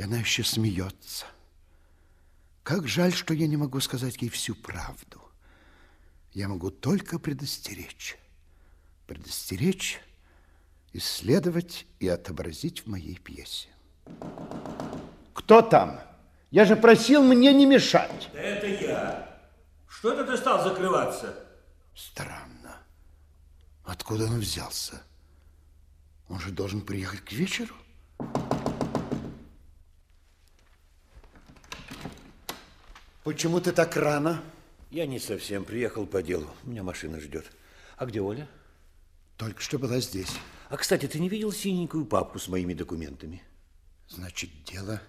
И она еще смеется. Как жаль, что я не могу сказать ей всю правду. Я могу только предостеречь. Предостеречь, исследовать и отобразить в моей пьесе. Кто там? Я же просил мне не мешать. Да это я. Что это ты стал закрываться? Странно. Откуда он взялся? Он же должен приехать к вечеру. Почему ты так рано? Я не совсем приехал по делу. Меня машина ждет. А где Оля? Только что была здесь. А, кстати, ты не видел синенькую папку с моими документами? Значит, дело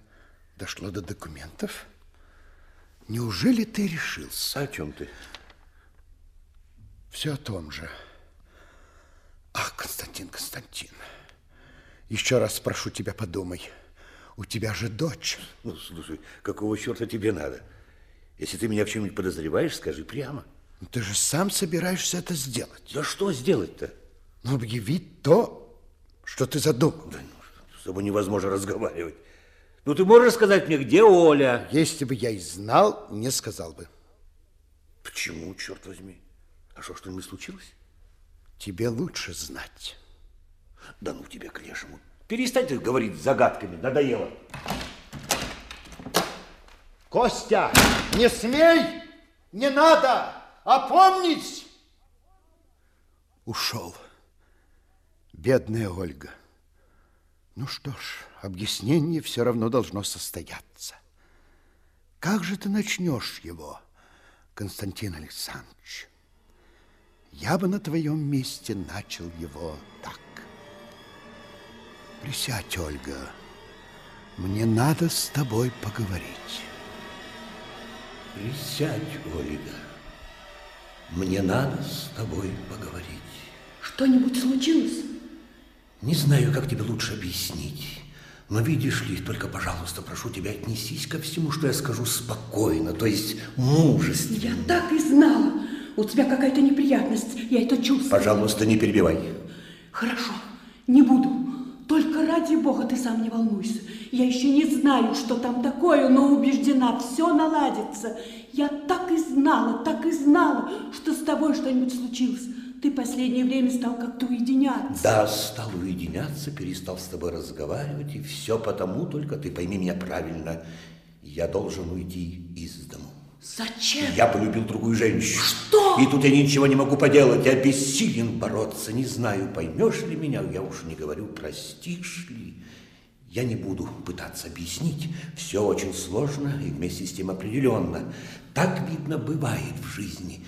дошло до документов? Неужели ты решился? О чем ты? Все о том же. Ах, Константин, Константин, еще раз прошу тебя, подумай. У тебя же дочь. Ну, слушай, какого черта тебе надо? Если ты меня в чем-нибудь подозреваешь, скажи прямо. Ну, ты же сам собираешься это сделать. Да что сделать-то? Ну, объявить то, что ты задумал. Да, ну, с тобой невозможно разговаривать. Ну, ты можешь сказать мне, где Оля? Если бы я и знал, не сказал бы. Почему, черт возьми? А что, что-нибудь случилось? Тебе лучше знать. Да ну тебе к лешему. Перестань ты говорить загадками, надоело. Костя, не смей! Не надо! Опомнись! Ушел. Бедная Ольга. Ну что ж, объяснение все равно должно состояться. Как же ты начнешь его, Константин Александрович? Я бы на твоем месте начал его так. Присядь, Ольга. Мне надо с тобой поговорить. Присядь, Ольга. Мне надо с тобой поговорить. Что-нибудь случилось? Не знаю, как тебе лучше объяснить. Но видишь ли, только, пожалуйста, прошу тебя, отнесись ко всему, что я скажу спокойно, то есть мужественно. Я так и знала. У тебя какая-то неприятность, я это чувствую. Пожалуйста, не перебивай. Хорошо, не буду. Только ради бога ты сам не волнуйся. Я еще не знаю, что там такое, но убеждена, все наладится. Я так и знала, так и знала, что с тобой что-нибудь случилось. Ты последнее время стал как-то уединяться. Да, стал уединяться, перестал с тобой разговаривать, и все потому, только ты пойми меня правильно, я должен уйти из дому. Зачем? Я полюбил другую женщину. Что? И тут я ничего не могу поделать, я бессилен бороться. Не знаю, поймешь ли меня, я уж не говорю, простишь ли. Я не буду пытаться объяснить. Все очень сложно и вместе с тем определенно. Так, видно, бывает в жизни.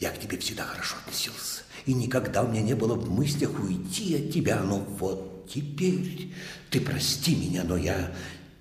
Я к тебе всегда хорошо относился. И никогда у меня не было в мыслях уйти от тебя. Но вот теперь ты прости меня, но я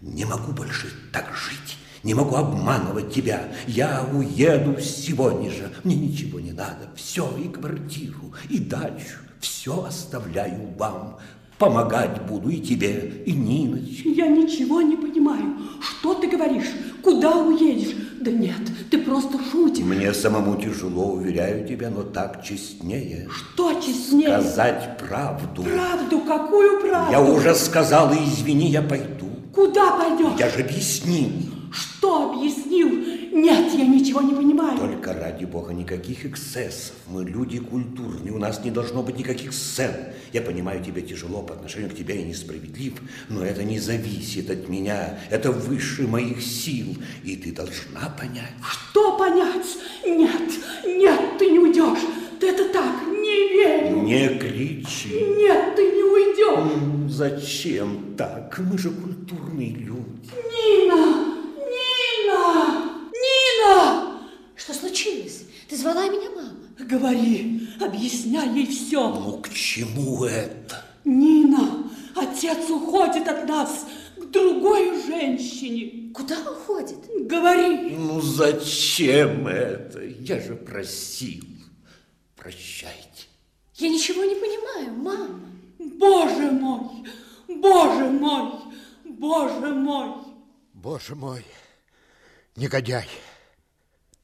не могу больше так жить. Не могу обманывать тебя. Я уеду сегодня же. Мне ничего не надо. Все, и квартиру, и дачу. Все оставляю вам. Помогать буду и тебе, и Ниночке. Я ничего не понимаю. Что ты говоришь? Куда уедешь? Да нет, ты просто шутишь. Мне самому тяжело, уверяю тебя, но так честнее. Что честнее? Сказать правду. Правду? Какую правду? Я уже сказал, и извини, я пойду. Куда пойдешь? Я же объяснил. Что объяснил? Нет, я ничего не понимаю. Только ради бога никаких эксцессов. Мы люди культурные, у нас не должно быть никаких сцен. Я понимаю, тебе тяжело по отношению к тебе и несправедлив, но это не зависит от меня. Это выше моих сил, и ты должна понять. Что понять? Нет, нет, ты не уйдешь. Ты это так, не верю. Не кричи. Нет, ты не уйдешь. Зачем так? Мы же культурные люди. Нина! Нина! Нина! Что случилось? Ты звала меня мама? Говори, объясняй ей все. Ну, к чему это? Нина, отец уходит от нас к другой женщине. Куда уходит? Говори. Ну, зачем это? Я же просил. Прощайте. Я ничего не понимаю, мама. Боже мой, боже мой, боже мой. Боже мой, негодяй.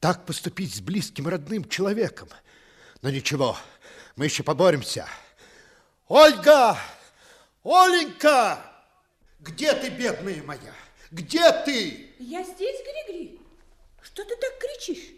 Так поступить с близким родным человеком. Но ничего, мы еще поборемся. Ольга! Оленька! Где ты, бедная моя? Где ты? Я здесь, Григори. Что ты так кричишь?